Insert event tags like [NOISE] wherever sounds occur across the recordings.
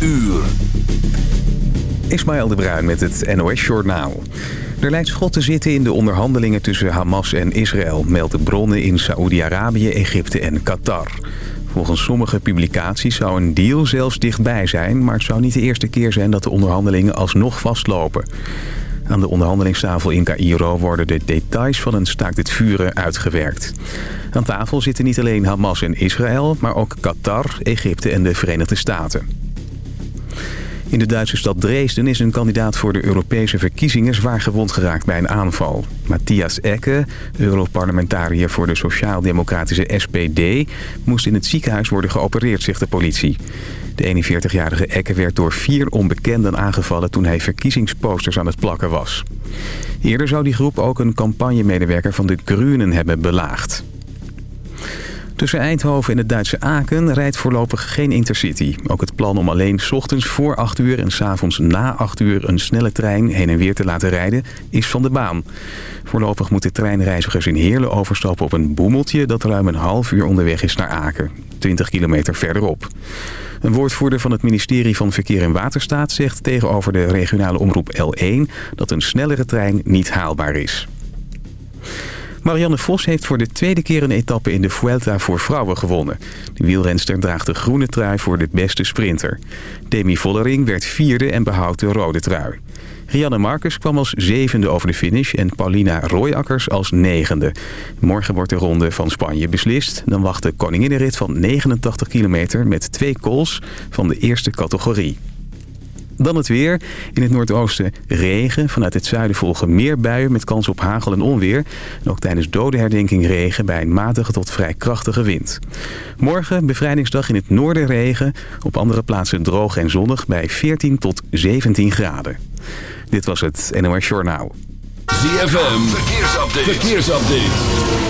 uur. Ismaël de Bruin met het NOS Journaal. Er lijkt schot te zitten in de onderhandelingen tussen Hamas en Israël... melden bronnen in Saoedi-Arabië, Egypte en Qatar. Volgens sommige publicaties zou een deal zelfs dichtbij zijn... maar het zou niet de eerste keer zijn dat de onderhandelingen alsnog vastlopen. Aan de onderhandelingstafel in Cairo worden de details van een staakt het vuren uitgewerkt. Aan tafel zitten niet alleen Hamas en Israël, maar ook Qatar, Egypte en de Verenigde Staten. In de Duitse stad Dresden is een kandidaat voor de Europese verkiezingen zwaar gewond geraakt bij een aanval. Matthias Ecke, Europarlementariër voor de sociaal-democratische SPD, moest in het ziekenhuis worden geopereerd, zegt de politie. De 41-jarige Ecke werd door vier onbekenden aangevallen toen hij verkiezingsposters aan het plakken was. Eerder zou die groep ook een campagnemedewerker van de Groenen hebben belaagd. Tussen Eindhoven en het Duitse Aken rijdt voorlopig geen intercity. Ook het plan om alleen s ochtends voor 8 uur en s avonds na 8 uur een snelle trein heen en weer te laten rijden is van de baan. Voorlopig moeten treinreizigers in Heerlen overstappen op een boemeltje dat ruim een half uur onderweg is naar Aken. 20 kilometer verderop. Een woordvoerder van het ministerie van Verkeer en Waterstaat zegt tegenover de regionale omroep L1 dat een snellere trein niet haalbaar is. Marianne Vos heeft voor de tweede keer een etappe in de Vuelta voor vrouwen gewonnen. De wielrenster draagt de groene trui voor de beste sprinter. Demi Vollering werd vierde en behoudt de rode trui. Rianne Marcus kwam als zevende over de finish en Paulina Royakkers als negende. Morgen wordt de ronde van Spanje beslist. Dan wacht de koninginnenrit van 89 kilometer met twee calls van de eerste categorie. Dan het weer. In het noordoosten regen. Vanuit het zuiden volgen meer buien met kans op hagel en onweer. En ook tijdens dodenherdenking regen bij een matige tot vrij krachtige wind. Morgen bevrijdingsdag in het noorden regen. Op andere plaatsen droog en zonnig bij 14 tot 17 graden. Dit was het NOS Journaal. ZFM. Verkeersupdate. Verkeersupdate.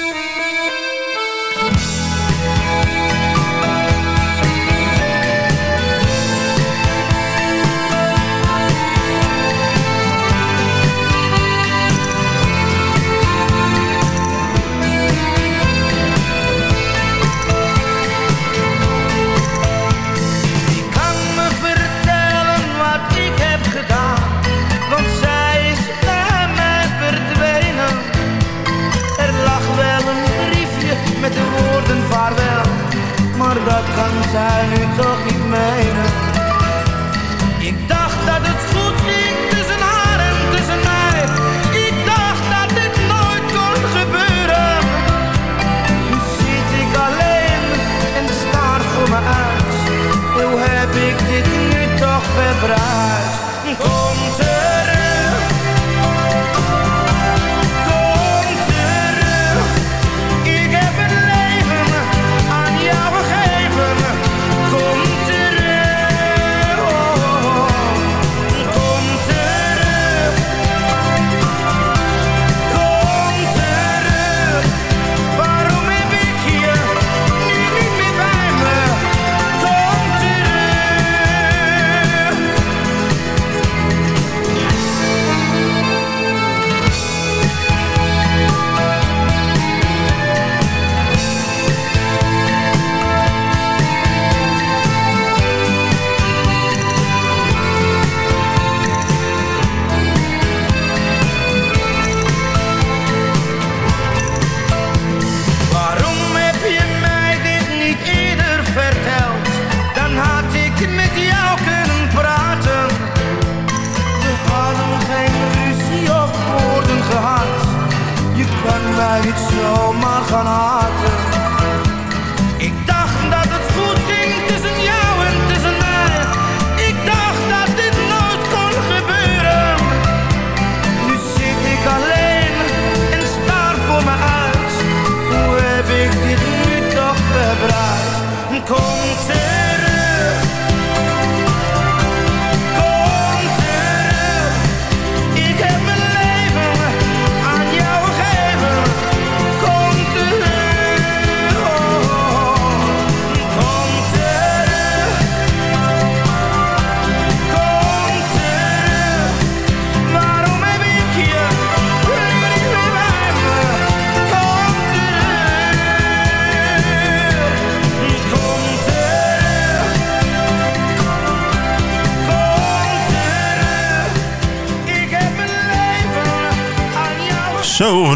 Zij nu toch niet menen. Ik dacht dat het goed ging tussen haar en tussen mij. Ik dacht dat dit nooit kon gebeuren. Nu zit ik alleen en staar voor me uit. Hoe heb ik dit nu toch verbruikt? Komt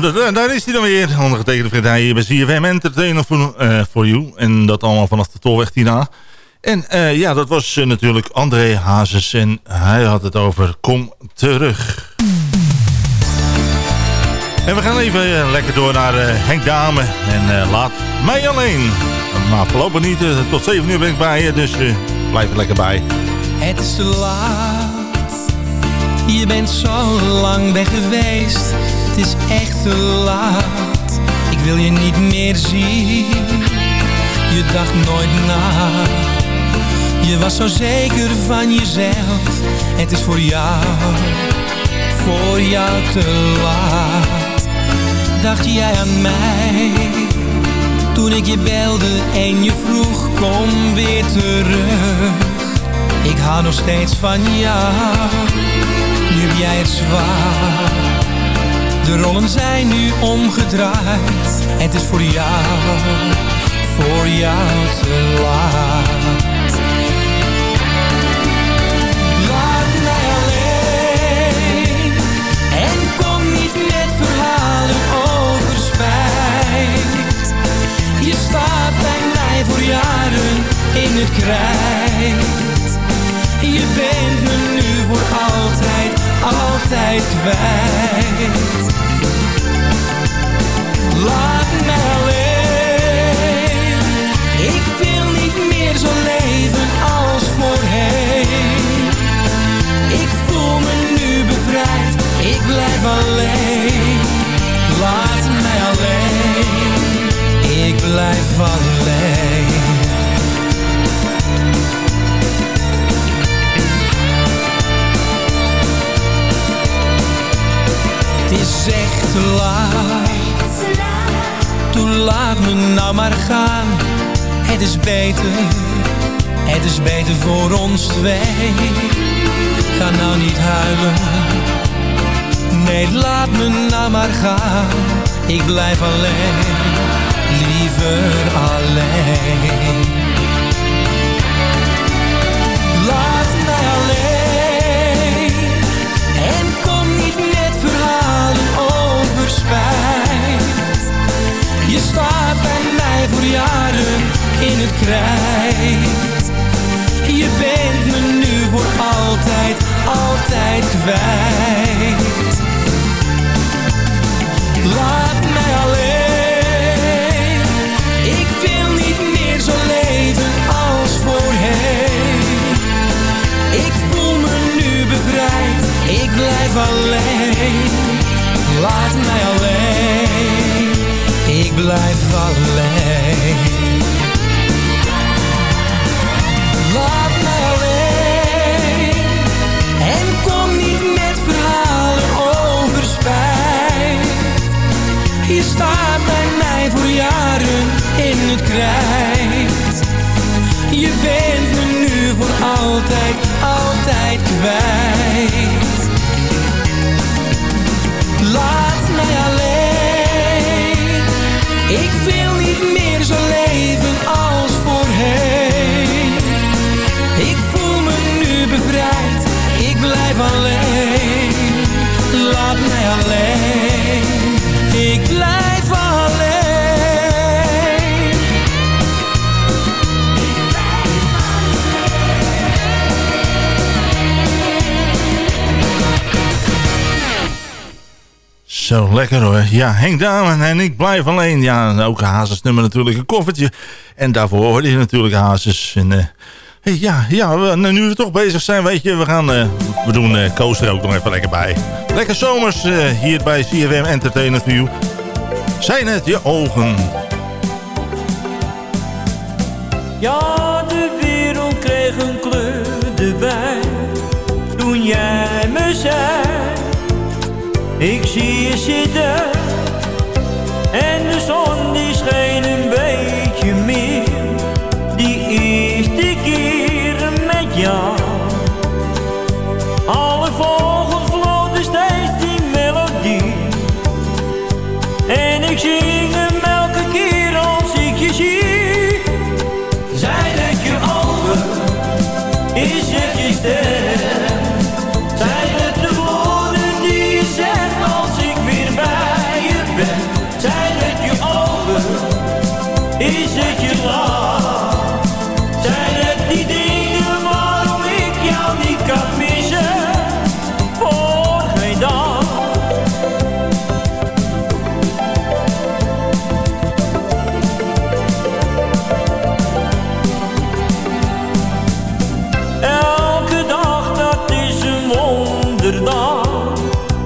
Zo, daar is hij dan weer. Ondergetekende hij hier bij CFM Entertainer voor, uh, for You. En dat allemaal vanaf de tolweg hierna. En uh, ja, dat was natuurlijk André Hazes. En hij had het over Kom terug. En we gaan even lekker door naar Henk Dame. En laat mij alleen. Maar voorlopig niet. tot 7 uur ben ik bij je. Dus blijf er lekker bij. Het is laat. Je bent zo lang weg geweest het is echt te laat. Ik wil je niet meer zien. Je dacht nooit na. Je was zo zeker van jezelf. Het is voor jou, voor jou te laat. Dacht jij aan mij? Toen ik je belde en je vroeg, kom weer terug. Ik hou nog steeds van jou. Nu heb jij het zwaar de rollen zijn nu omgedraaid. Het is voor jou, voor jou te laat. Laat mij alleen. En kom niet met verhalen over spijt. Je staat bij mij voor jaren in het krijt. Je bent me nu voor altijd, altijd kwijt. Laat mij nou maar gaan. Het is beter Het is beter voor ons twee. Ga nou niet huilen. Nee, laat me nou maar gaan. Ik blijf alleen Liever alleen. Laat mij alleen En kom niet met verhalen over spijt. Je staat bij voor jaren in het krijt. Je bent me nu voor altijd, altijd kwijt. Laat mij alleen. Ik wil niet meer zo leven als voorheen. Ik voel me nu bevrijd Ik blijf alleen. Laat mij alleen blijf alleen. Laat mij alleen. En kom niet met verhalen over spijt. Je staat bij mij voor jaren in het krijt. Je bent me nu voor altijd, altijd kwijt Lekker hoor. Ja, Henk Damen en ik blijf alleen. Ja, ook Hazes nummer natuurlijk, een koffertje. En daarvoor hoorde je natuurlijk Hazes. En, hey, ja, ja we, nou, nu we toch bezig zijn, weet je, we gaan, uh, we doen uh, Coaster ook nog even lekker bij. Lekker zomers hier bij CFM Entertainment View. Zijn het je ogen? Ja, de wereld kreeg een kleur erbij. Toen jij me zei, ik zie je zitten. En de zon die scheen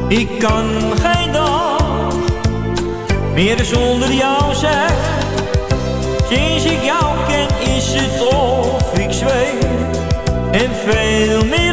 Ik kan geen dag meer zonder jou zijn. Sinds ik jou ken is het of ik zweef en veel meer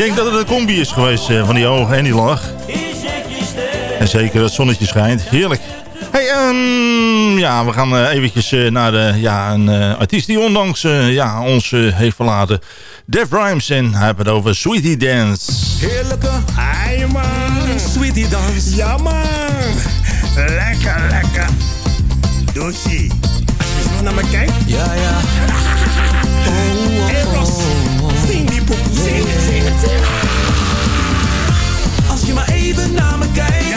denk dat het een combi is geweest eh, van die ogen en die lach. En zeker het zonnetje schijnt. Heerlijk. Hey, ehm, ja, we gaan eh, eventjes eh, naar de, ja, een eh, artiest die ondanks eh, ja, ons heeft verlaten. Def Rhymes en hij heeft het over Sweetie Dance. Heerlijke, ai man, sweetie dans. Ja man, lekker, lekker. Doesie, als je zo naar me kijkt. Ja, ja. [LAUGHS] Oh, hey Ross, zing die zing Als je maar even naar me kijkt,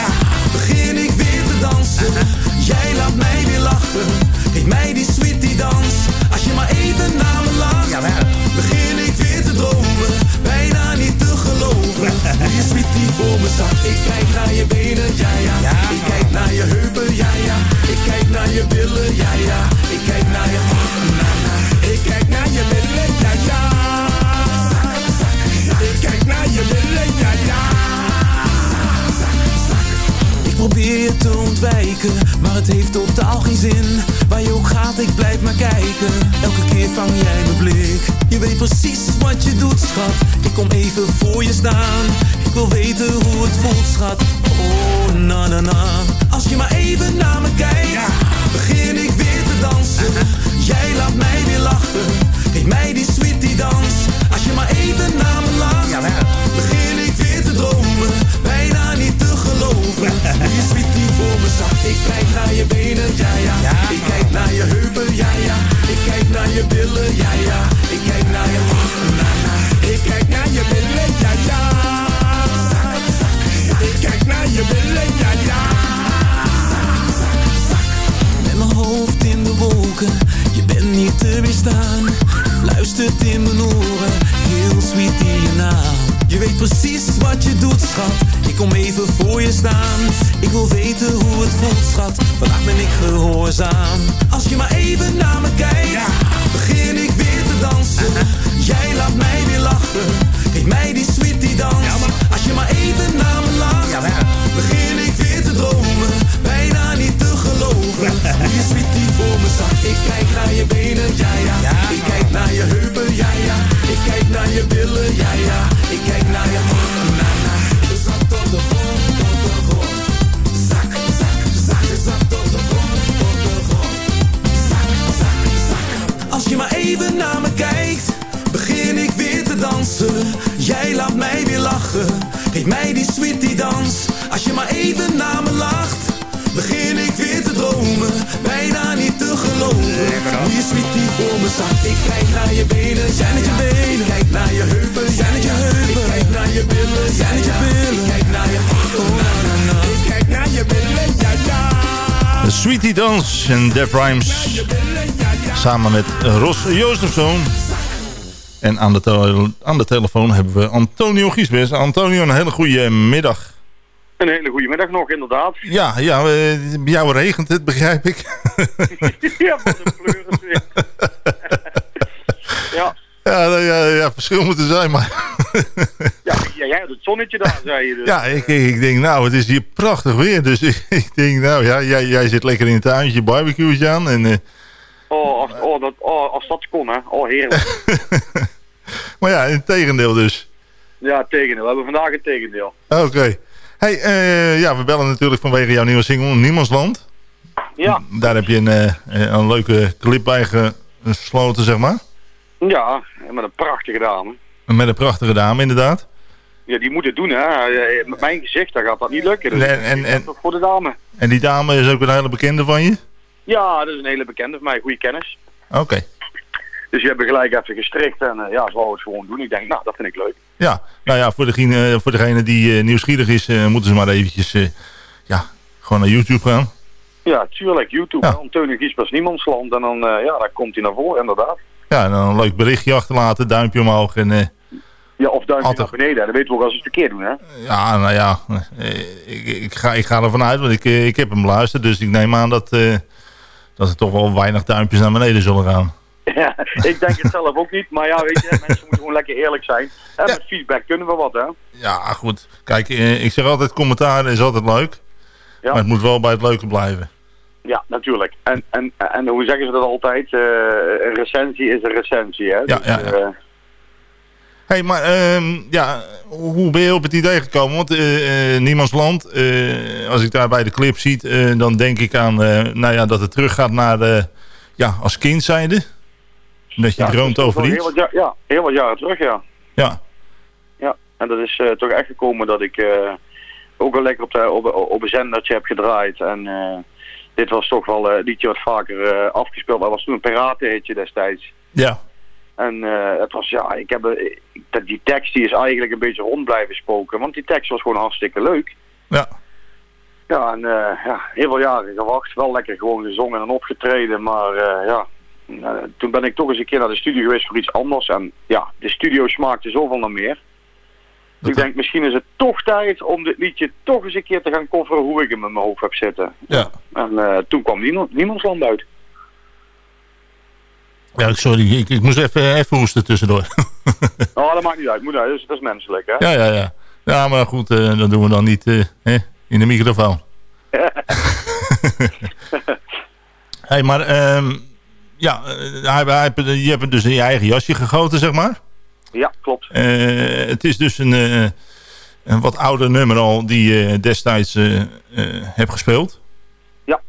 begin ik weer te dansen. Jij laat mij weer lachen, geef mij die sweetie dans. Als je maar even naar me lacht, begin ik weer te dromen. Bijna niet te geloven, hoe je sweetie voor me zat. Ik kijk naar je benen, ja ja. Ik kijk naar je heupen, ja ja. Ik kijk naar je billen, ja ja. Ik kijk naar je, na. Ik kijk naar je billen, ja ja. Ik kijk naar je billen, ja ja. Ik probeer je te ontwijken, maar het heeft totaal geen zin. Waar je ook gaat, ik blijf maar kijken. Elke keer vang jij mijn blik. Je weet precies wat je doet, schat. Ik kom even voor je staan. Ik wil weten hoe het voelt, schat. Oh, na na na. Als je maar even naar me kijkt, begin ik weer te dansen. Jij laat mij weer lachen. Geef mij die sweetie dans. Maar even naar me lacht, begin ik weer te dromen. Bijna niet te geloven. [LAUGHS] Je sweetie voor me zat. Ik kijk naar je benen, ja ja. Ik kijk naar je heupen, ja ja. Ik kijk naar je billen, ja ja. Ik kijk naar je, na na. Ik kijk naar je billen, ja ja. Ik kijk naar je billen, ja ja. Met mijn hoofd in de wolken, je bent niet te weerstaan. Fluistert in mijn oren, heel sweet in je naam. Je weet precies wat je doet, schat. Ik kom even voor je staan. Ik wil weten hoe het voelt, schat. Vandaag ben ik gehoorzaam. Als je maar even naar me kijkt, begin ik weer te dansen. Jij laat mij weer lachen. lachen. Geef mij die sweetie dans. Als je maar even naar me lacht. Begin Hoe je sweetie voor me zag. Ik kijk naar je benen, ja ja. Ik kijk naar je heupen, ja ja. Ik kijk naar je billen, ja ja. Ik kijk naar je handen, na na. Zak tot de grond, tot de grond. Zak, zak, zak, tot de grond, tot de grond. Zak, zak, zak. Als je maar even naar me kijkt, begin ik weer te dansen. Jij laat mij weer lachen, geef mij die sweetie dans. Als je maar even naar me lacht, begin ik weer te dromen. Bijna niet te geloven, je sweetie voor me zag. Ik kijk naar je benen, jij naar je benen. Kijk naar je heupen, jij naar je heupen. Ik kijk naar je billen, jij naar je billen. Ik kijk naar je handen, na, na, na. Ik kijk naar je billen, ja ja. Sweetie Dans en Def Rhymes. Samen met Ros Jozefzoon. En aan de, tele- aan de telefoon hebben we Antonio Giesbers. Antonio, een hele goede middag. Een hele goede middag nog, inderdaad. Ja, ja eh, bij jou regent het, begrijp ik. [LAUGHS] ja, wat een pleuris weer. [LAUGHS] ja. Ja, nou ja, ja, verschil moet er zijn, maar... [LAUGHS] Ja, ja, jij had het zonnetje daar, zei je dus. Ja, ik, ik denk, nou, het is hier prachtig weer. Dus ik, ik denk, nou ja, jij, jij zit lekker in het tuintje, barbecue's aan. En, eh, Oh, als, oh, dat, oh, als dat kon, hè. Oh, heerlijk. maar ja, in tegendeel dus. Ja, tegendeel. We hebben vandaag een tegendeel. Oké. Hey, eh, ja, we bellen natuurlijk vanwege jouw nieuwe single Niemandsland. Ja, Daar heb je een, eh, een leuke clip bij gesloten, zeg maar. ja, met een prachtige dame. Met een prachtige dame, inderdaad. Ja, die moet het doen, hè. Eh, Met mijn gezicht, dan gaat dat niet lukken. Dus En- voor de dame. En die dame is ook een hele bekende van je? Ja, dat is een hele bekende van mij, goede kennis. Oké. Dus je hebt gelijk even gestrikt en eh, ja, ze wou het gewoon doen. Ik denk, nou, dat vind ik leuk. Ja, nou ja, voor degene, voor degene die eh, nieuwsgierig is, eh, moeten ze maar eventjes, eh, ja, gewoon naar YouTube gaan. Ja, tuurlijk, YouTube, Ja. Antonio Giespers Niemandsland. En dan, eh, ja, dan komt hij naar voren, inderdaad. Ja, en dan een leuk berichtje achterlaten, duimpje omhoog en... eh, Ja, of duimpje Altijd. naar beneden. Dat weten we ook als we het verkeerd doen, hè. Ja, nou ja, eh, ik, ik, ga, ik ga ervan uit, want ik, eh, ik heb hem beluisterd. Dus ik neem aan dat, eh, dat er toch wel weinig duimpjes naar beneden zullen gaan. [LAUGHS] Ja, ik denk het zelf ook niet. Maar ja, weet je, mensen moeten gewoon lekker eerlijk zijn. En met feedback kunnen we wat, hè. Ja, goed. Kijk, eh, ik zeg altijd, commentaar is altijd leuk. Ja. Maar het moet wel bij het leuke blijven. Ja, natuurlijk. En, en, en hoe zeggen ze dat altijd? Eh, een recensie is een recensie, hè. Ja, Dus, ja, ja. eh, hey, maar ehm, ja, hoe ben je op het idee gekomen? Want eh, Niemands Land, als ik daar bij de clip zie, dan denk ik aan nou ja, dat het teruggaat naar de, ja, als kind zijnde. Dat je ja, droomt dus over iets. Heel wat, ja, heel wat jaren terug, ja. Ja, Ja, en dat is eh, toch echt gekomen dat ik eh, ook wel lekker op, de, op, op een zendertje heb gedraaid. En eh, dit was toch wel een liedje wat vaker afgespeeld. Dat was toen een piratenhitje destijds. ja, En het was, ja, ik heb, dat- die tekst die is eigenlijk een beetje rond blijven spoken. Want die tekst was gewoon hartstikke leuk. ja. Ja, en ja, heel veel jaren gewacht. Wel lekker gewoon gezongen en opgetreden. Maar ja, toen ben ik toch eens een keer naar de studio geweest voor iets anders. En ja, de studio smaakte zoveel naar meer. Dus ik denk, misschien is het toch tijd om dit liedje toch eens een keer te gaan coveren hoe ik hem in mijn hoofd heb zitten. ja. En eh, toen kwam niemand, Niemandsland uit. Ja, sorry, ik, ik moest even, even hoesten tussendoor. [LAUGHS] Oh, dat maakt niet uit. Moet uit. Dus dat is menselijk, hè? ja, ja, ja. Ja, maar goed, eh, dat doen we dan niet eh, hè, in de microfoon. [LAUGHS] [LAUGHS] hey, maar ehm, ja, eh, hij, hij, je hebt het dus in je eigen jasje gegoten, zeg maar. Ja, klopt. Eh, het is dus een, eh, een wat ouder nummer al die je destijds hebt gespeeld. Ja.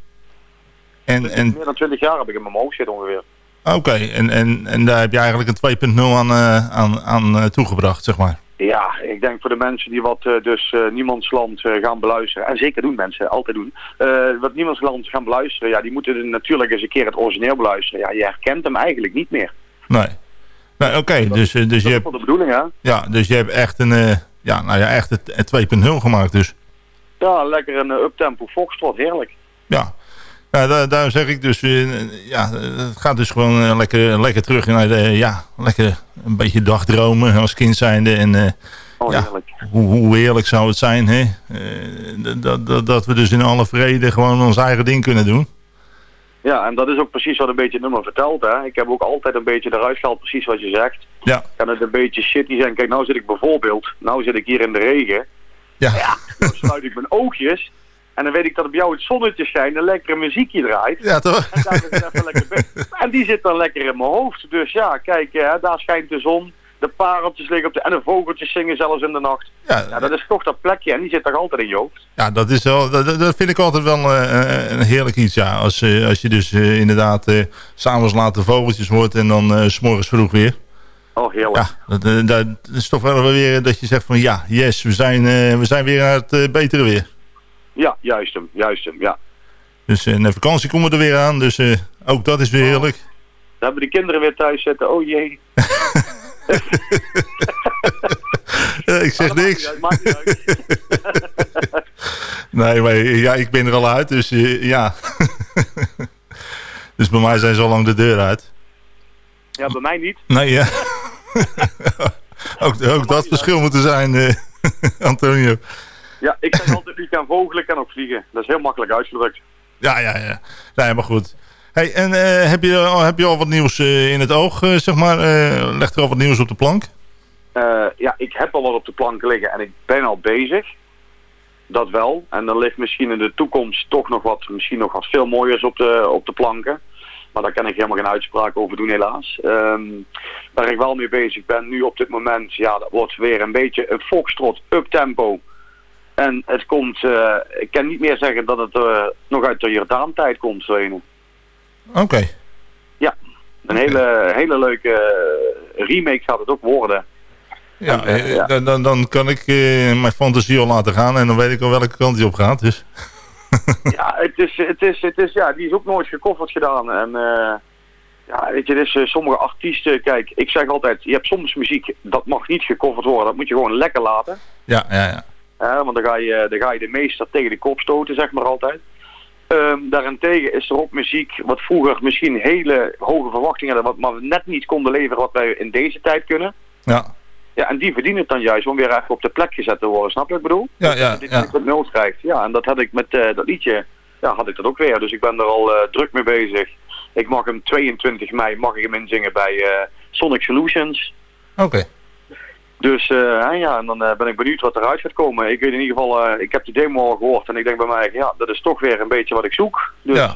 En, en Meer dan 20 jaar heb ik in mijn hoofd zitten ongeveer. oké, en, en, en daar heb je eigenlijk een 2.0 aan, aan, aan toegebracht, zeg maar. Ja, ik denk voor de mensen die wat eh, dus eh, Niemandsland eh, gaan beluisteren. En zeker doen mensen, altijd doen. wat Niemandsland gaan beluisteren, ja, die moeten natuurlijk eens een keer het origineel beluisteren. Ja, je herkent hem eigenlijk niet meer. Nee. nee Oké, dus, dus, Dat je hebt, de bedoeling, hè? ja, dus je hebt echt een, ja, nou ja, echt het, het 2.0 gemaakt dus. Ja, lekker een uh, uptempo foxtrot, heerlijk. Ja, ja daar, daar zeg ik dus, eh, ja, het gaat dus gewoon eh, lekker, lekker terug naar de, ja, lekker een beetje dagdromen als kind zijnde. En eh, Oh, ja, hoe, hoe heerlijk zou het zijn, hè? Dat, dat, dat we dus in alle vrede gewoon ons eigen ding kunnen doen. Ja, en dat is ook precies wat een beetje het nummer vertelt. Hè. Ik heb ook altijd een beetje eruit gehaald, precies wat je zegt. Ja. Kan het een beetje shitty zijn. Kijk, nou zit ik bijvoorbeeld, nou zit ik hier in de regen. Ja. Ja, dan [LAUGHS] sluit ik mijn oogjes. En dan weet ik dat op jou het zonnetje schijnt en lekkere muziekje draait. Ja, toch? En, daar is even lekker [LAUGHS] en die zit dan lekker in mijn hoofd. Dus ja, kijk, hè, daar schijnt de zon. De pareltjes liggen op de... En de vogeltjes zingen zelfs in de nacht. Ja, Ja, dat is toch dat plekje en die zit toch altijd in je hoofd. Ja, dat, is wel, dat, vind ik altijd wel eh, een heerlijk iets. Ja. Als, eh, als je dus eh, inderdaad eh, s'avonds laat de vogeltjes hoort en dan eh, s s'morgens vroeg weer. Oh, heerlijk. Ja, dat, eh, dat is toch wel weer dat je zegt van ja, yes, we zijn, eh, we zijn weer naar het eh, betere weer. Ja, juist hem, juist hem, ja. Dus eh, de vakantie komen er weer aan, dus eh, ook dat is weer heerlijk. Dan hebben de kinderen weer thuis zitten. Oh jee. [LAUGHS] Eh, ik zeg dat niks. Maakt niet uit, maakt niet uit. [LAUGHS] Nee, maar ja, ik ben er al uit, dus ja. [LAUGHS] dus bij mij zijn ze al lang de deur uit. ja, bij mij niet. Nee, ja. ook, ook dat verschil moet er zijn, Antonio. Ja, ik zeg [LAUGHS] altijd, wie kan vogelen, kan ook vliegen. Dat is heel makkelijk uitgedrukt. Ja, ja, ja. Nee, maar goed. Hey, en eh, heb, je, al- heb je al wat nieuws eh, in het oog, eh, zeg maar? Legt er al wat nieuws op de plank? Ja, ik heb al wat op de plank liggen en ik ben al bezig. Dat wel. En er ligt misschien in de toekomst toch nog wat, misschien nog wat veel mooiers op de, op de planken. Maar daar kan ik helemaal geen uitspraak over doen helaas. Ehm, waar ik wel mee bezig ben nu op dit moment, ja, dat wordt weer een beetje een foxtrot uptempo. En het komt, eh, ik kan niet meer zeggen dat het eh, nog uit de Jordaan-tijd komt, zo. Oké. Een hele, hele leuke eh, remake gaat het ook worden. Ja, En, ja. Dan, dan, dan kan ik mijn fantasie al laten gaan en dan weet ik al welke kant die op gaat. Dus. [LAUGHS] Ja, het is, het is, het is, ja, die is ook nooit gekofferd gedaan. En ja, weet je, is, eh, sommige artiesten, kijk, ik zeg altijd, je hebt soms muziek, dat mag niet gecoverd worden, dat moet je gewoon lekker laten. Ja, ja, ja. Hè, want dan ga, je, dan ga je de meester tegen de kop stoten, zeg maar altijd. Ehm, daarentegen is er ook muziek wat vroeger misschien hele hoge verwachtingen hadden, wat maar net niet konden leveren wat wij in deze tijd kunnen. Ja, Ja, en die verdienen het dan juist om weer even op de plek gezet te worden, snap je wat ik bedoel? ja, ja. dat je ja. wat nul krijgt. Ja, en dat had ik met eh, dat liedje, ja, had ik dat ook weer. Dus ik ben er al eh, druk mee bezig. Ik mag hem 22 mei, mag ik hem inzingen bij eh, Sonic Solutions. Oké. Dus eh, ja, en dan eh, ben ik benieuwd wat eruit gaat komen. Ik weet in ieder geval, eh, ik heb de demo al gehoord en ik denk bij mij, ja, dat is toch weer een beetje wat ik zoek. Dus Ja.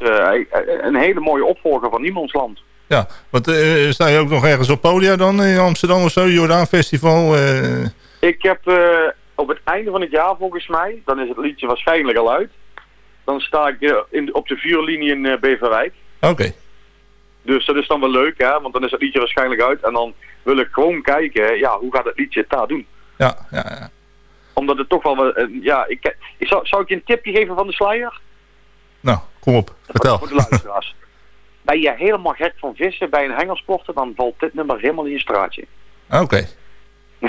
een hele mooie opvolger van Niemandsland. Ja, want sta je ook nog ergens op podia dan in Amsterdam of zo? Jordaan Festival? Ik heb op het einde van het jaar volgens mij, dan is het liedje waarschijnlijk al uit. Dan sta ik in, op de vuurlinie in Beverwijk. Oké. Dus dat is dan wel leuk, hè? want dan is het liedje waarschijnlijk uit. En dan wil ik gewoon kijken, ja, hoe gaat het liedje het daar doen? Ja, ja, ja. Omdat het toch wel, eh, ja, ik, ik zou, zou ik je een tipje geven van de sluier? Nou, kom op. Vertel. Voor de luisteraars. [LAUGHS] ben je helemaal gek van vissen bij een hengelsporten, dan valt dit nummer helemaal in je straatje. Oké. [LAUGHS]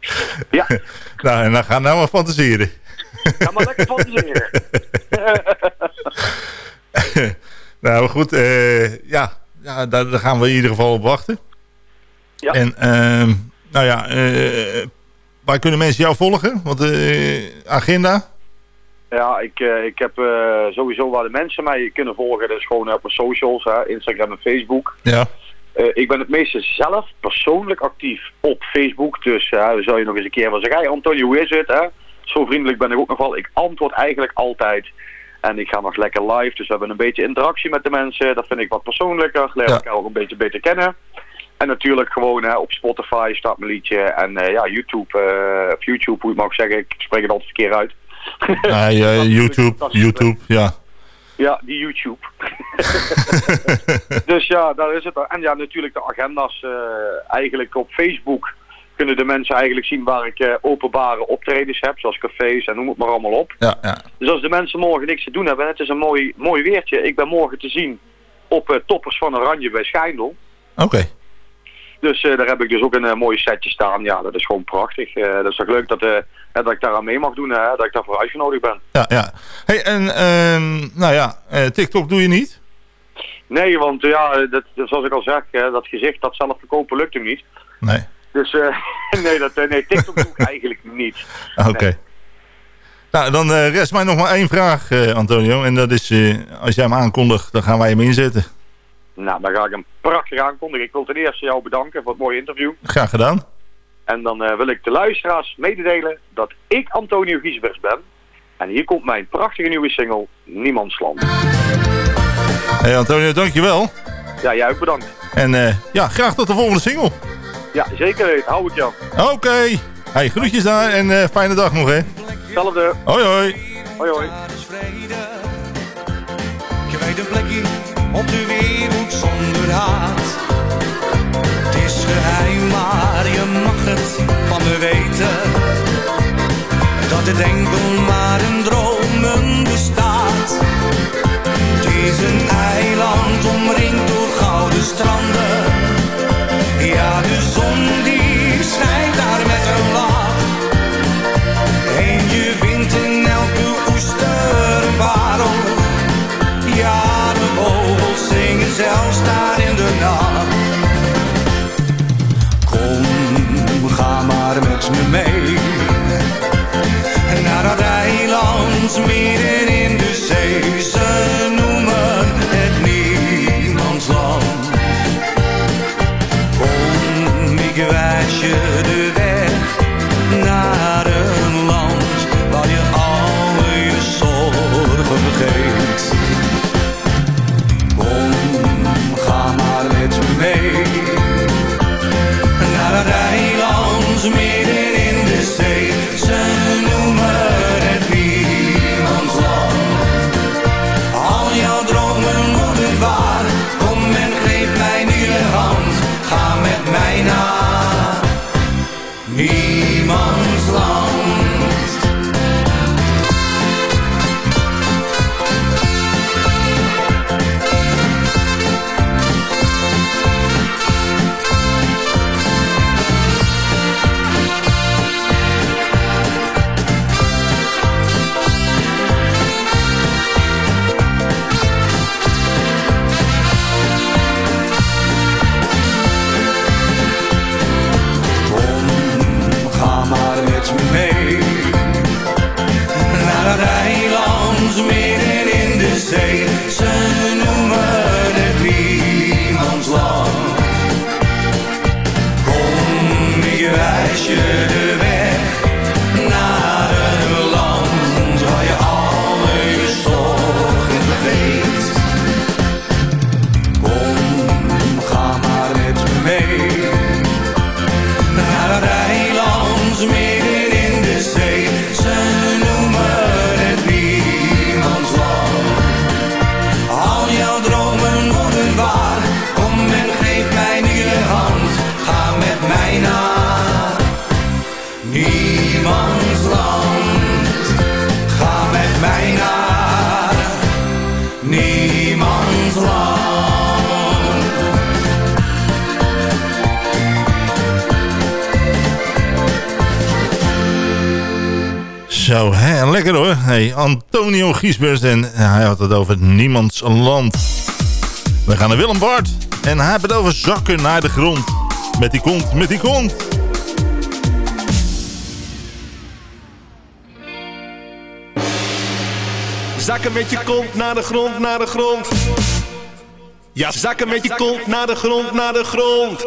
[LAUGHS] Ja, Nou, en dan gaan we nou maar fantaseren. ga maar lekker fantaseren. [LAUGHS] nou, maar goed. eh, ja, ja daar, daar gaan we in ieder geval op wachten. Ja. En, ehm, nou ja, eh, waar kunnen mensen jou volgen? Want eh agenda? Ja, ik, ik heb sowieso waar de mensen mij kunnen volgen, dat is gewoon op mijn socials, hè, Instagram en Facebook. Ja. Ik ben het meeste zelf persoonlijk actief op Facebook. Dus dan zou je nog eens een keer wel zeggen, hey Antonio, hoe is het? Hè? Zo vriendelijk ben ik ook nog wel. Ik antwoord eigenlijk altijd. En ik ga nog lekker live, dus we hebben een beetje interactie met de mensen. Dat vind ik wat persoonlijker. Leer Ja. elkaar ook een beetje beter kennen. En natuurlijk gewoon hè, op Spotify staat mijn liedje. En eh, ja, YouTube, eh, of YouTube, hoe je het mag zeggen. Ik spreek het altijd verkeerd uit. Nee, [LAUGHS] eh, YouTube, YouTube, ja. Ja, die YouTube. [LAUGHS] [LAUGHS] dus ja, daar is het. En ja, natuurlijk de agenda's. eigenlijk op Facebook kunnen de mensen eigenlijk zien waar ik eh, openbare optredens heb. Zoals cafés en noem het maar allemaal op. Ja, ja. Dus als de mensen morgen niks te doen hebben, het is een mooi, mooi weertje. Ik ben morgen te zien op eh, Toppers van Oranje bij Schijndel. Oké. Dus eh, daar heb ik dus ook een mooi setje staan. Ja, dat is gewoon prachtig. Dat is toch leuk dat, dat ik daar aan mee mag doen. Hè, dat ik daarvoor uitgenodigd ben. Ja, ja. Hey, en ehm, nou ja, TikTok doe je niet? Nee, want ja, dat, zoals ik al zeg, dat gezicht dat zelf verkopen lukt hem niet. Nee. Dus eh, [LAUGHS] nee, dat, eh, nee, TikTok doe ik [LAUGHS] eigenlijk niet. Oké. Nou, dan eh, rest mij nog maar één vraag, Antonio. En dat is, als jij hem aankondigt, dan gaan wij hem inzetten. Nou, dan ga ik hem prachtig aankondigen. Ik wil ten eerste jou bedanken voor het mooie interview. Graag gedaan. En dan wil ik de luisteraars mededelen dat ik Antonio Giesbers ben. En hier komt mijn prachtige nieuwe single, Niemandsland. Hey Antonio, dankjewel. Ja, jij ook bedankt. En ja, graag tot de volgende single. Ja, zeker weten. Hou ik jou. Oké. Hey, groetjes daar en eh, fijne dag nog, hè. Hetzelfde. Hoi, hoi. Hoi, hoi. Je weet een plekje op de wereld zonder haat. Het is geheim, maar je mag het van me weten. Dat het enkel maar een dromen bestaat. Het is een eiland omringd door gouden stranden. Ja, de zon die schijnt daar met een lach. En je vindt in elke oester een parel. Ja, de vogels zingen zelfs daar in de nacht. Kom, ga maar met me mee. Naar dat eiland midden in lekker hoor. Hey, Antonio Giesbers en hij had het over niemands land. We gaan naar Willem Bart en hij heeft het over zakken naar de grond. Met die kont, met die kont. Zakken met je kont naar de grond, naar de grond. Ja, zakken met je kont naar de grond, naar de grond.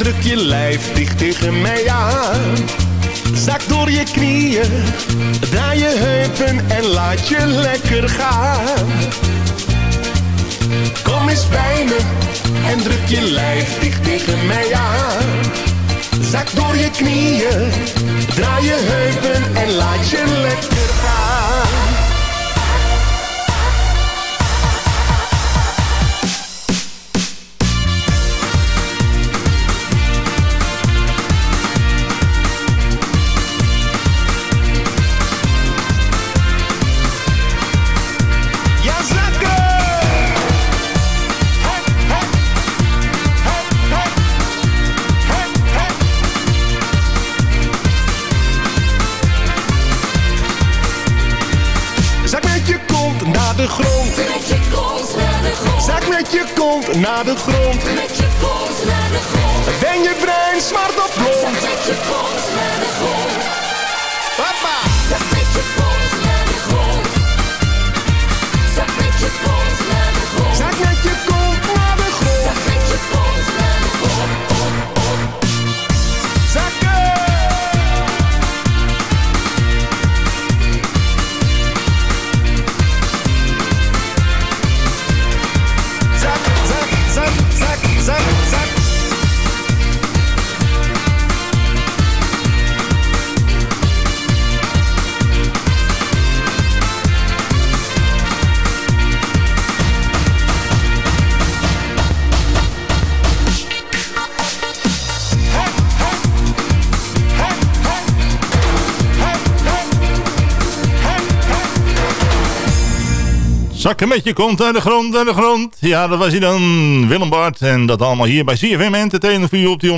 Druk je lijf dicht tegen mij aan. Zak door je knieën, draai je heupen en laat je lekker gaan. Kom eens bij me en druk je lijf dicht tegen mij aan. Zak door je knieën, draai je heupen en laat je lekker gaan. Naar de grond. Met je kont naar de grond. Ben je bruin, zwart of blond? Je kont naar de grond. Zakken met je kont aan de grond, aan de grond. Ja, dat was hij dan, Willem Bart. En dat allemaal hier bij CFM Entertainment voor op die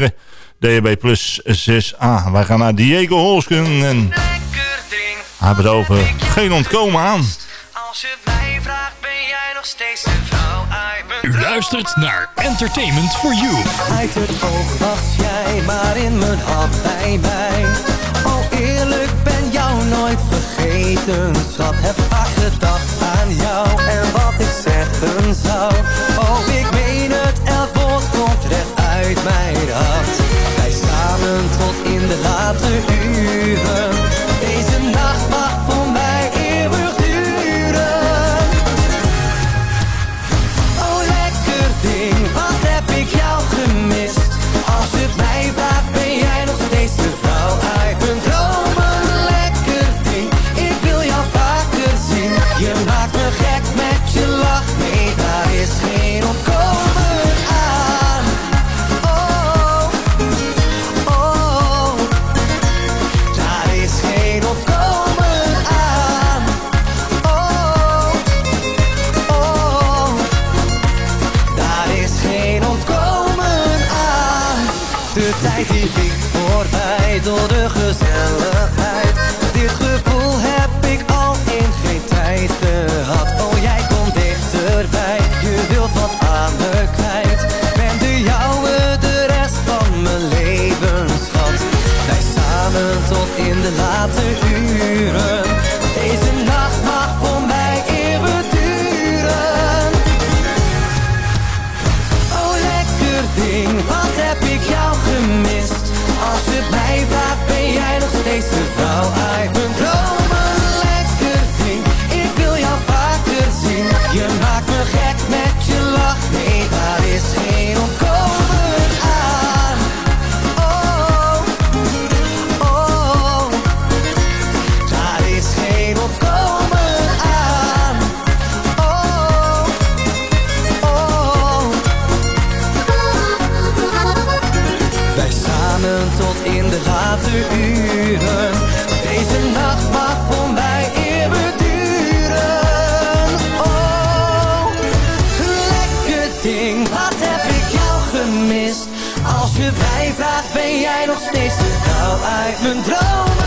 106.9. DHB plus 6a. Wij gaan naar Diego Holsken. En hij het over geen ontkomen aan. Als je het mij vraagt, ben jij nog steeds de vrouw uit U luistert naar Entertainment for You. Uit het oog was jij, maar in mijn hart bij mij. Oh eerlijk, ben jou nooit vergeten. Schat, heb vaak gedacht jij nog steeds Deze nacht mag voor mij eeuwig duren. Oh, lekker ding, wat heb ik jou gemist? Als je mij vraagt, ben jij nog steeds de vrouw uit mijn dromen.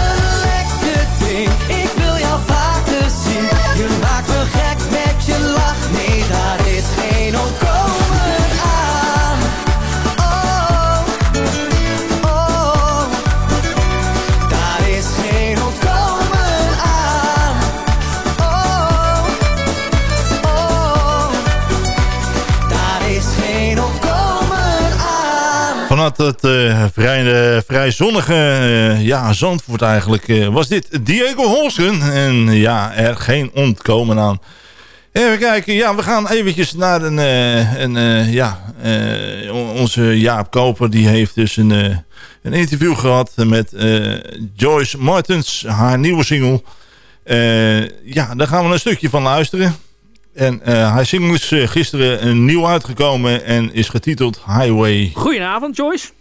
Vanuit het eh, vrij, eh, vrij zonnige eh, ja, Zandvoort eigenlijk was dit Diego Holsen. En ja, er geen ontkomen aan. Even kijken, ja, we gaan eventjes naar een, een ja, on- onze Jaap Koper. Die heeft dus een, een interview gehad met Joyce Martens, haar nieuwe single. Ja, daar gaan we een stukje van luisteren. En eh, haar single is eh, gisteren een nieuw uitgekomen en is getiteld Highway. Goedenavond, Joyce.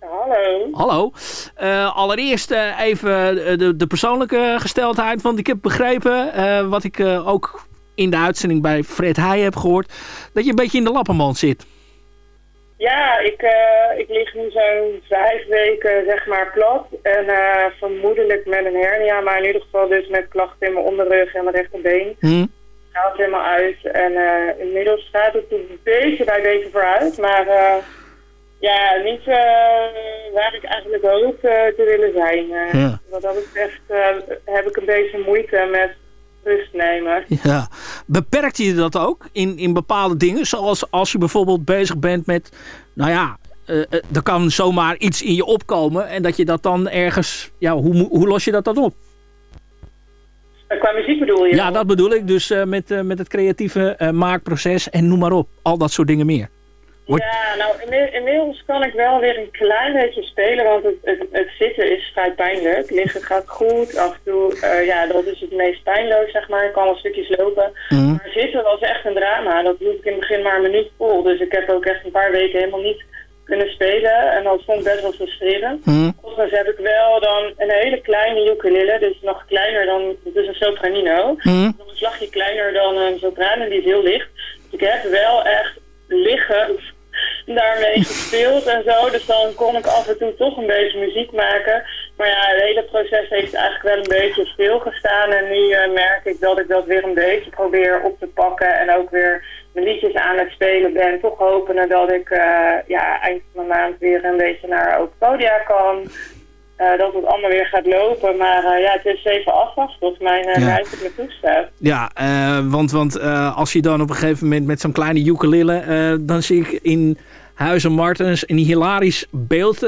Hallo. Hallo. Eh, allereerst eh, even de, de persoonlijke gesteldheid. Want ik heb begrepen, eh, wat ik eh, ook in de uitzending bij Fred Heij heb gehoord... dat je een beetje in de lappenmand zit. Ja, ik, eh, ik lig nu zo'n vijf weken zeg maar plat. En eh, vermoedelijk met een hernia, maar in ieder geval dus met klachten in mijn onderrug en mijn rechterbeen. Hm? Straalt helemaal uit. En eh, inmiddels gaat het een beetje bij beetje vooruit. Maar eh, ja, niet eh, waar ik eigenlijk hoop te willen zijn. Ja. Wat dat betreft heb ik een beetje moeite met rust nemen. Ja. Beperkt je dat ook in, in bepaalde dingen? Zoals als je bijvoorbeeld bezig bent met... Nou ja, er kan zomaar iets in je opkomen. En dat je dat dan ergens... Ja, hoe, hoe los je dat dan op? Eh, qua muziek bedoel je? Ja, dat bedoel ik. Dus eh, met, eh, met het creatieve maakproces en noem maar op. Al dat soort dingen meer. Wordt- Ja, nou inmi- inmiddels kan ik wel weer een klein beetje spelen, want het, het, het zitten is vrij pijnlijk. Liggen gaat goed, af en toe, ja, dat is het meest pijnloos, zeg maar. Ik kan wel stukjes lopen. Mhm. Maar zitten was echt een drama. Dat hield ik in het begin maar een minuut vol. Dus ik heb ook echt een paar weken helemaal niet kunnen spelen. En dat vond ik best wel frustrerend. Mhm. Overigens heb ik wel dan een hele kleine ukulele, dus nog kleiner dan, is een sopranino. Mhm. Nog een slagje kleiner dan een sopraan en die is heel licht. Dus ik heb wel echt liggen [LAUGHS] daarmee gespeeld en zo. Dus dan kon ik af en toe toch een beetje muziek maken. Maar ja, het hele proces heeft eigenlijk wel een beetje stilgestaan. En nu eh, merk ik dat ik dat weer een beetje probeer op te pakken. En ook weer mijn liedjes aan het spelen ben. Toch hopende dat ik eh, ja, eind van de maand weer een beetje naar open podia kan. Eh, dat het allemaal weer gaat lopen. Maar eh, ja, het is even afwachten tot mijn uh, Ja. me toestaat. Ja, want, want als je dan op een gegeven moment met zo'n kleine ukulele... dan zie ik in Huizen Martens een hilarisch beeld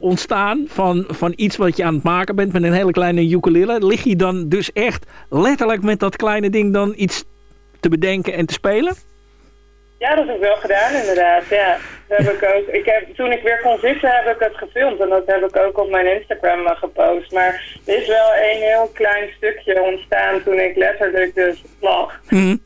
ontstaan... Van, van iets wat je aan het maken bent met een hele kleine ukulele. Lig je dan dus echt letterlijk met dat kleine ding dan iets te bedenken en te spelen? Ja, dat heb ik wel gedaan inderdaad. Ja, dat heb ik ook. Ik heb, toen ik weer kon zitten heb ik het gefilmd en dat heb ik ook op mijn Instagram eh, gepost. Maar er is wel een heel klein stukje ontstaan toen ik letterlijk dus lag.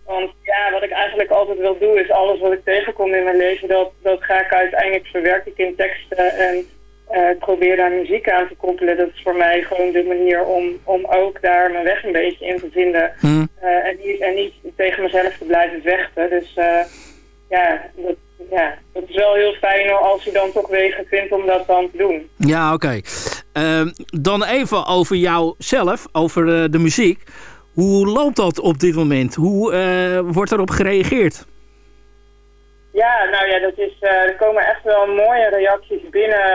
Want ja, wat ik eigenlijk altijd wil doen is alles wat ik tegenkom in mijn leven, dat, dat ga ik uiteindelijk verwerken in teksten en eh, ik probeer daar muziek aan te koppelen. Dat is voor mij gewoon de manier om, om ook daar mijn weg een beetje in te vinden. Eh, en, niet, en niet tegen mezelf te blijven vechten. Dus ja, dat, ja, dat is wel heel fijn als je dan toch wegen vindt om dat dan te doen. Ja, oké. Ehm, dan even over jouzelf, over eh, de muziek. Hoe loopt dat op dit moment? Hoe eh, wordt erop gereageerd? Ja, nou ja, dat is, eh, er komen echt wel mooie reacties binnen.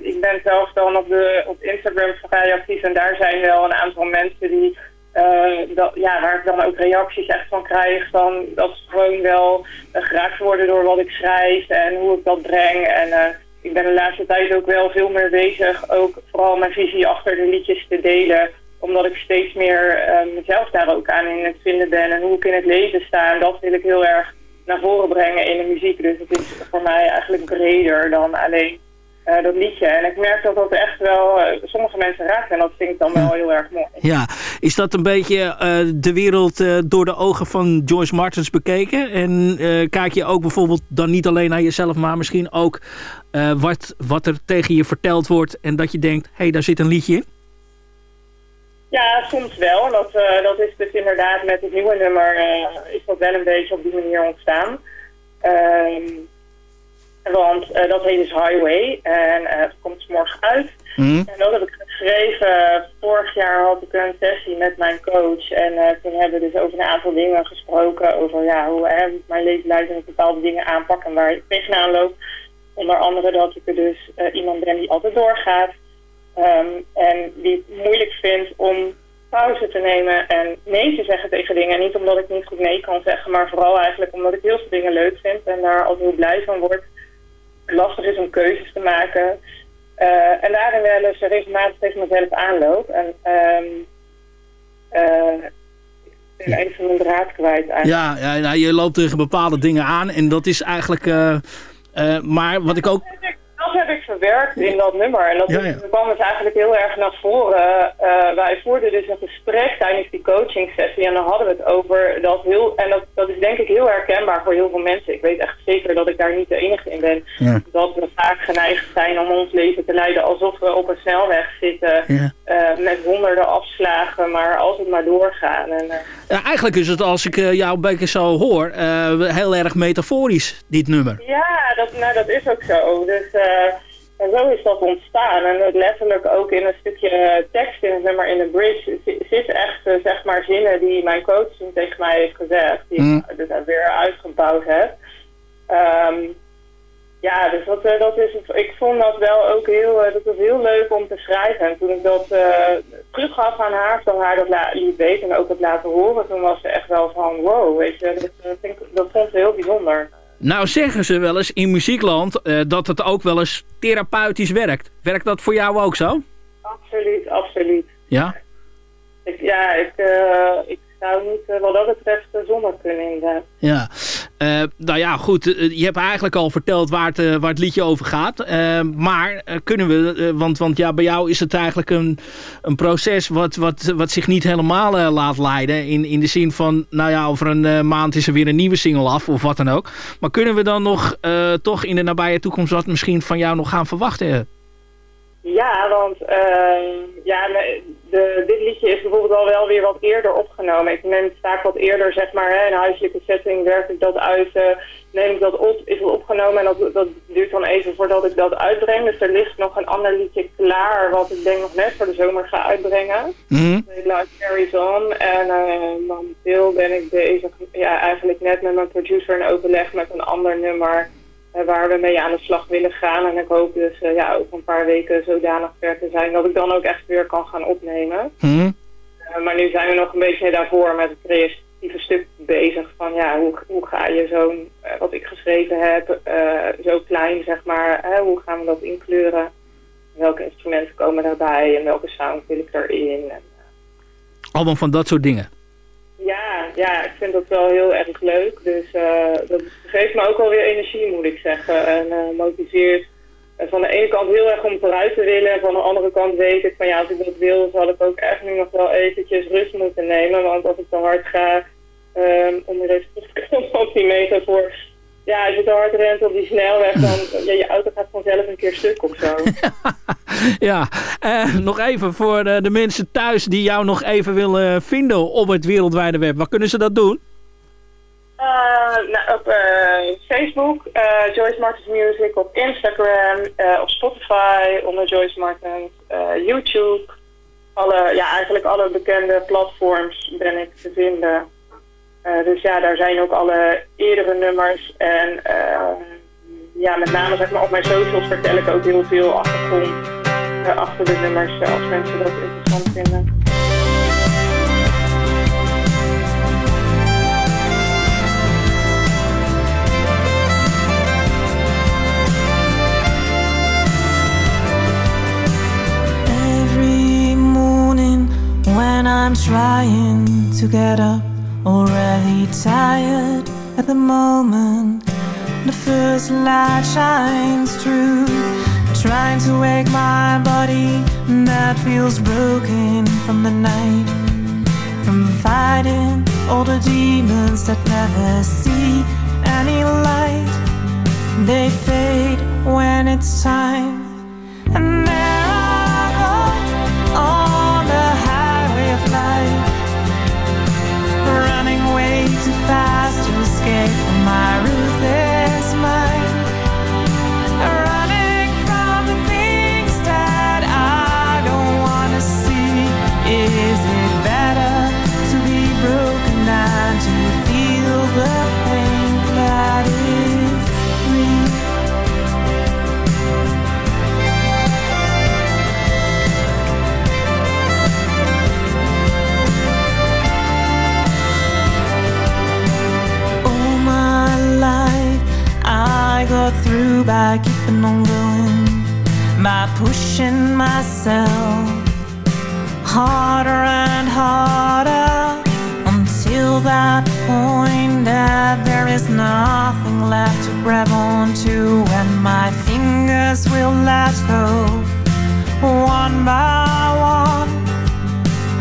Ik ben zelf dan op, de, op Instagram vrij actief en daar zijn wel een aantal mensen die, eh, dat, ja, waar ik dan ook reacties echt van krijg. Van, dat ze gewoon wel uh, geraakt worden door wat ik schrijf en hoe ik dat breng. En eh, ik ben de laatste tijd ook wel veel meer bezig, ook vooral mijn visie achter de liedjes te delen omdat ik steeds meer eh, mezelf daar ook aan in het vinden ben en hoe ik in het leven sta. En dat wil ik heel erg naar voren brengen in de muziek. Dus het is voor mij eigenlijk breder dan alleen uh, dat liedje. En ik merk dat dat echt wel uh, sommige mensen raakt en dat vind ik dan wel heel erg mooi. Ja, is dat een beetje uh, de wereld door de ogen van Joyce Martens bekeken? En kijk je ook bijvoorbeeld dan niet alleen naar jezelf, maar misschien ook wat, wat er tegen je verteld wordt en dat je denkt, hé, hey, daar zit een liedje in? Ja, soms wel. Dat, dat is dus inderdaad met het nieuwe nummer is dat wel een beetje op die manier ontstaan. Um, want uh, dat heet dus Highway en het komt morgen uit. Mm. En dat heb ik geschreven. Vorig jaar had ik een sessie met mijn coach en toen hebben we dus over een aantal dingen gesproken. Over ja, hoe hè, mijn leven leidt en bepaalde dingen aanpakken en waar ik tegenaan loop. Onder andere dat ik er dus iemand ben die altijd doorgaat. Um, en die het moeilijk vindt om pauze te nemen en nee te zeggen tegen dingen. En niet omdat ik niet goed nee kan zeggen, maar vooral eigenlijk omdat ik heel veel dingen leuk vind en daar altijd heel blij van word. Lastig is om keuzes te maken. Uh, en daarin wel eens regelmatig tegen mezelf aanloop. En um, uh, ik ben even mijn draad kwijt eigenlijk. Ja, ja nou, je loopt tegen bepaalde dingen aan en dat is eigenlijk... Uh, maar wat ik ook heb ik verwerkt in dat nummer. En dat ja, ja. Is, kwam dus eigenlijk heel erg naar voren. Uh, wij voerden dus een gesprek tijdens die coaching sessie. En dan hadden we het over dat heel... En dat, dat is denk ik heel herkenbaar voor heel veel mensen. Ik weet echt zeker dat ik daar niet de enige in ben. Ja. Dat we vaak geneigd zijn om ons leven te leiden alsof we op een snelweg zitten. Uh, met honderden afslagen, maar altijd maar doorgaan. En, uh, ja, eigenlijk is het, als ik jou een beetje zo hoor, heel erg metaforisch, dit nummer. Ja, dat, nou, dat is ook zo. Dus... Uh, En zo is dat ontstaan. En het letterlijk ook in een stukje tekst in het nummer in de bridge zi- zit echt, eh, zeg maar, zinnen die mijn coach toen tegen mij heeft gezegd. Die Mm. ik dus weer uitgebouwd heb. Ehm, ja, dus dat, eh, dat is, ik vond dat wel ook heel, eh, dat was heel leuk om te schrijven. En toen ik dat eh teruggaf aan haar, toen haar dat liet weten en ook het laten horen, toen was ze echt wel van wow, weet je, dat, dat, vind ik- dat vond ze heel bijzonder. Nou zeggen ze wel eens in muziekland eh, dat het ook wel eens therapeutisch werkt. Werkt dat voor jou ook zo? Absoluut, absoluut. Ja? Ik, ja, ik, eh, ik zou niet wat dat betreft eh, zonder kunnen inderdaad. Ja. Eh, nou ja, goed. eh, je hebt eigenlijk al verteld waar het, waar het liedje over gaat. Maar kunnen we, want, want ja, bij jou is het eigenlijk een, een proces wat, wat, wat zich niet helemaal laat leiden. In, in de zin van, nou ja, over een maand is er weer een nieuwe single af of wat dan ook. Maar kunnen we dan nog toch in de nabije toekomst wat misschien van jou nog gaan verwachten? Ja, want eh, ja, de, dit liedje is bijvoorbeeld al wel weer wat eerder opgenomen. Ik neem het vaak wat eerder, zeg maar, hè, in een huiselijke setting werk ik dat uit, eh, neem ik dat op, is het opgenomen en dat, dat duurt dan even voordat ik dat uitbreng. Dus er ligt nog een ander liedje klaar, wat ik denk nog net voor de zomer ga uitbrengen. Life Carries On. En eh, momenteel ben ik bezig, ja, eigenlijk net met mijn producer in overleg met een ander nummer waar we mee aan de slag willen gaan. En ik hoop dus eh, ja, over een paar weken zodanig ver te zijn dat ik dan ook echt weer kan gaan opnemen. Hm? Eh, maar nu zijn we nog een beetje daarvoor met het creatieve stuk bezig. Van ja, hoe, hoe ga je zo'n, eh, wat ik geschreven heb, eh, zo klein zeg maar, hoe gaan we dat inkleuren? Welke instrumenten komen daarbij en welke sound wil ik erin? En, Allemaal van dat soort dingen. Ja, ja, ik vind dat wel heel erg leuk. Dus eh, dat geeft me ook wel weer energie, moet ik zeggen. En eh, motiveert van de ene kant heel erg om vooruit te willen. En van de andere kant weet ik van ja, als ik dat wil, zal ik ook echt nu nog wel eventjes rust moeten nemen. Want als ik te hard ga, ehm, om weer even terug te [LAUGHS] komen op die. Ja, als je te hard rent op die snelweg, dan [LAUGHS] ja, je auto gaat vanzelf een keer stuk of zo. [LAUGHS] Ja, eh, nog even voor eh, de mensen thuis die jou nog even willen vinden op het wereldwijde web. Waar kunnen ze dat doen? Eh, nou, op eh, Facebook, eh, Joyce Martens Music, op Instagram, op Spotify onder Joyce Martens, YouTube. Alle, ja, eigenlijk alle bekende platforms ben ik te vinden. Eh, dus ja, daar zijn ook alle eerdere nummers. En eh, ja, met name zeg maar, op mijn socials vertel ik ook heel veel achtergrond eh, achter de nummers, eh, als mensen dat interessant vinden. Every morning when I'm trying to get up, already tired at the moment, the first light shines through, trying to wake my body that feels broken from the night, from fighting all the demons that never see any light. They fade when it's time. Fast to escape from my ruthless by keeping on going. By pushing myself harder and harder? Until that point that there is nothing left to grab onto and my fingers will let go. One by one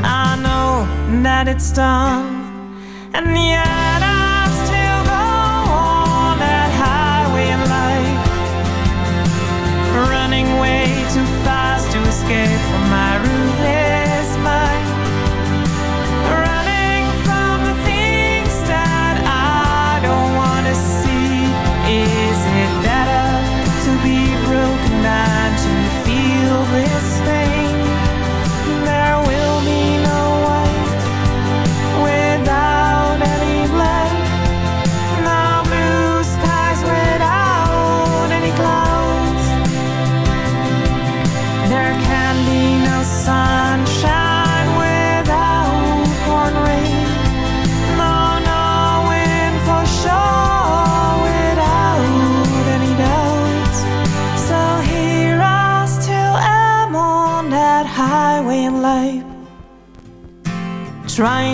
I know that it's done. And yet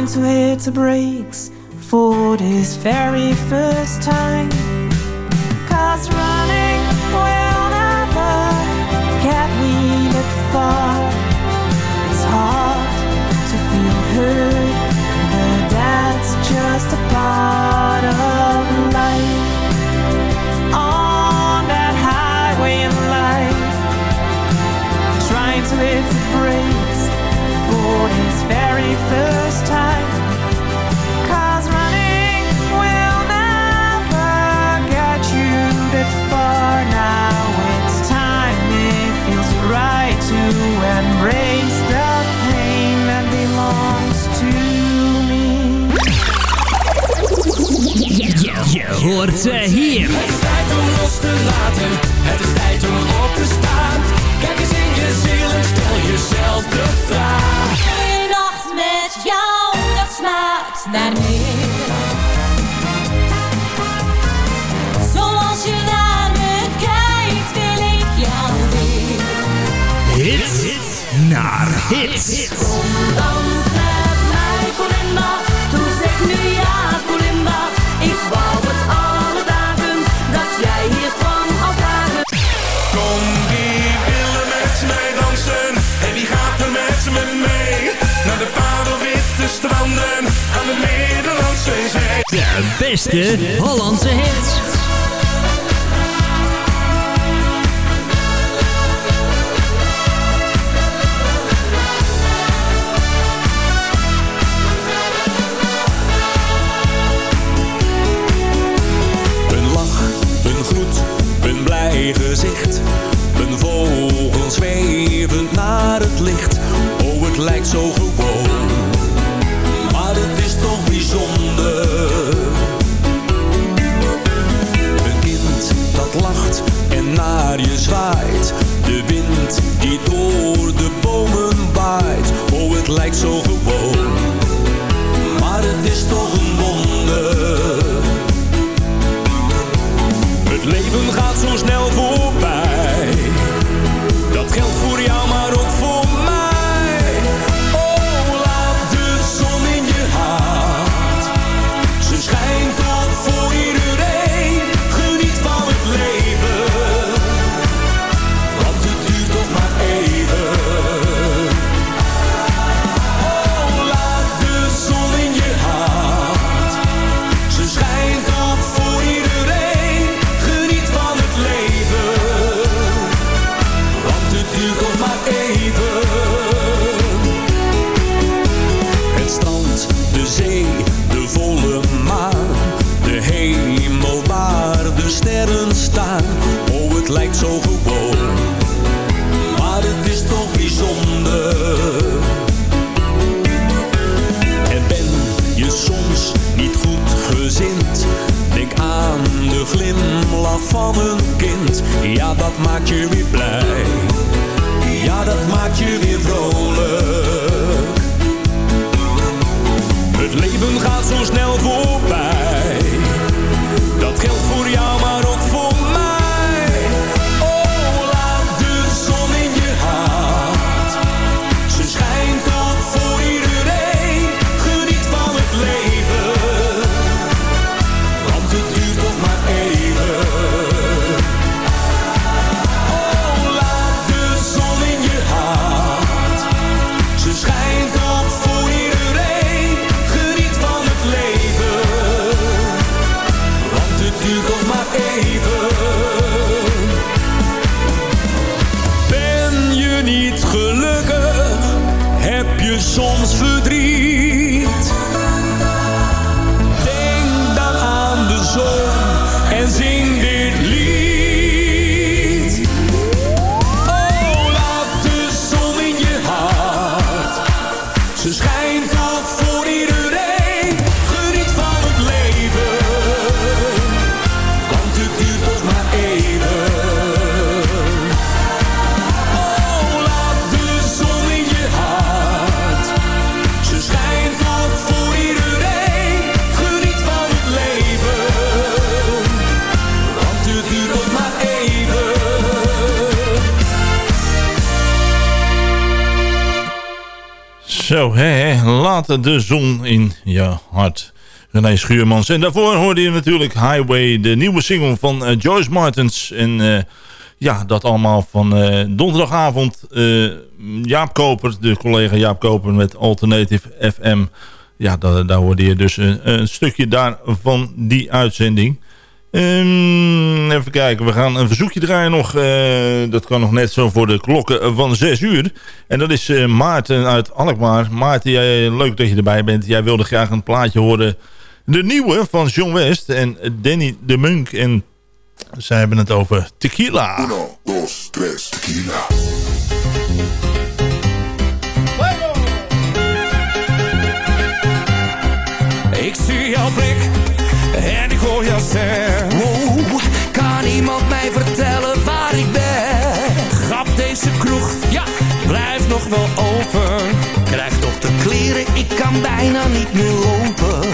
minds where to breaks for this very first time. Cause running will never get me that far. It's hard to feel hurt, but that's just a part of hoort ze hier. Het is tijd om los te laten, het is tijd om op te staan. Kijk eens in je ziel en stel jezelf de vraag. Eén nacht met jou, dat smaakt naar meer. Zoals je naar me kijkt, wil ik jou weer. Hits, naar hits. hits. De beste Hollandse hits. Een lach, een groet, een blij gezicht. Een vogel zwevend naar het licht. Oh, het lijkt zo goed zo gewoon. Maar het is toch een wonder. Het leven gaat zo snel voor. Nu kom maar even het stand, de zee, de volle maan, De hemel waar de sterren staan. Oh, het lijkt zo gewoon. Maar het is toch bijzonder. En ben je soms niet goed gezind. Denk aan de glimlach van een kind. Ja, dat maakt je weer blij maakt je weer vrolijk. Het leven gaat zo snel voor. Zo, hè, laat de zon in je hart. René Schuurmans. En daarvoor hoorde je natuurlijk Highway, de nieuwe single van eh, Joyce Martens. En eh, ja, dat allemaal van eh, donderdagavond. Jaap Koper, de collega Jaap Koper met Alternative FM. Ja, daar, daar hoorde je dus een, een stukje daar van die uitzending. Ehm, even kijken, we gaan een verzoekje draaien nog. eh, dat kan nog net zo voor de klokken van 6 uur. En dat is eh, Maarten uit Alkmaar. Maarten, jij, leuk dat je erbij bent. Jij wilde graag een plaatje horen. De nieuwe van John West en Danny de Munk. En zij hebben het over tequila. Uno, dos, tres, tequila. Ik zie jouw blik jou. Wow, kan iemand mij vertellen waar ik ben? Grap deze kroeg, ja, blijft nog wel open. Krijg toch de kleren, ik kan bijna niet meer lopen.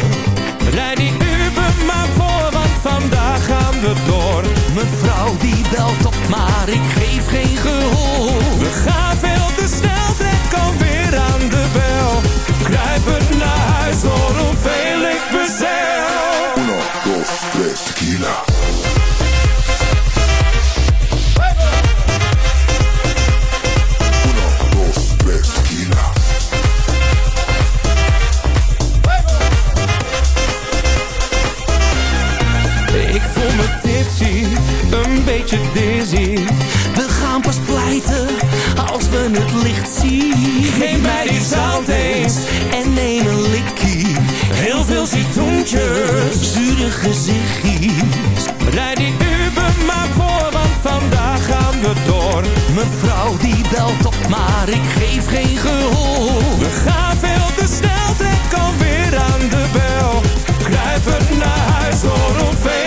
Rijd die Uber maar voor, want vandaag gaan we door. Mijn vrouw die belt op, maar ik geef geen gehoor. We gaan veel te snel, trek alweer aan de bel. Kruipend naar huis, hoor hoeveel ik bestel. Uno, dos, tres, tequila. Uno, dos, tres, tequila. Ik voel me tipsy, een beetje dizzy. We gaan pas pleiten als we het licht zien. Geef mij die zout eens en neem een likkie. Heel veel zure gezichtjes. Rijd die Uber maar voor, want vandaag gaan we door. Mijn vrouw die belt op, maar ik geef geen gehoor. We gaan veel te snel, trek alweer aan de bel. Kruipen naar huis, hoor hoeveel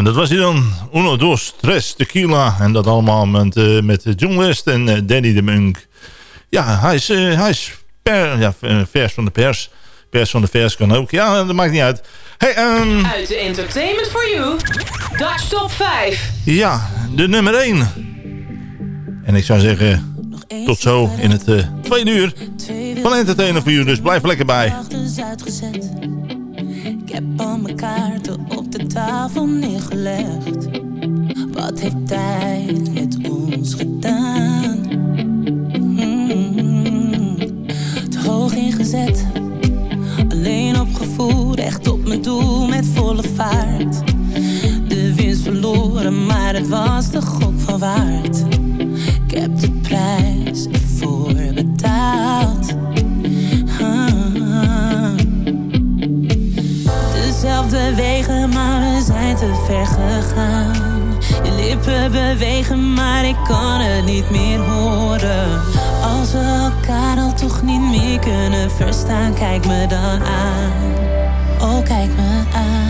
en dat was hij dan. Uno, dos, tres, tequila. En dat allemaal met, eh, met John West en eh, Danny de Munk. Ja, hij is, eh, hij is per, ja, vers van de pers. Pers van de vers kan ook. Ja, dat maakt niet uit. Hey, ehm, Uit de Entertainment for You. Dutch Top 5. ja, de nummer 1. En ik zou zeggen, tot zo in het eh, tweede uur van Entertainer voor u. Dus blijf lekker bij. Ik heb al mijn kaarten op de tafel neergelegd. Wat heeft tijd met ons gedaan? Bewegen, maar ik kan het niet meer horen. Als we elkaar al toch niet meer kunnen verstaan, kijk me dan aan. Oh, kijk me aan.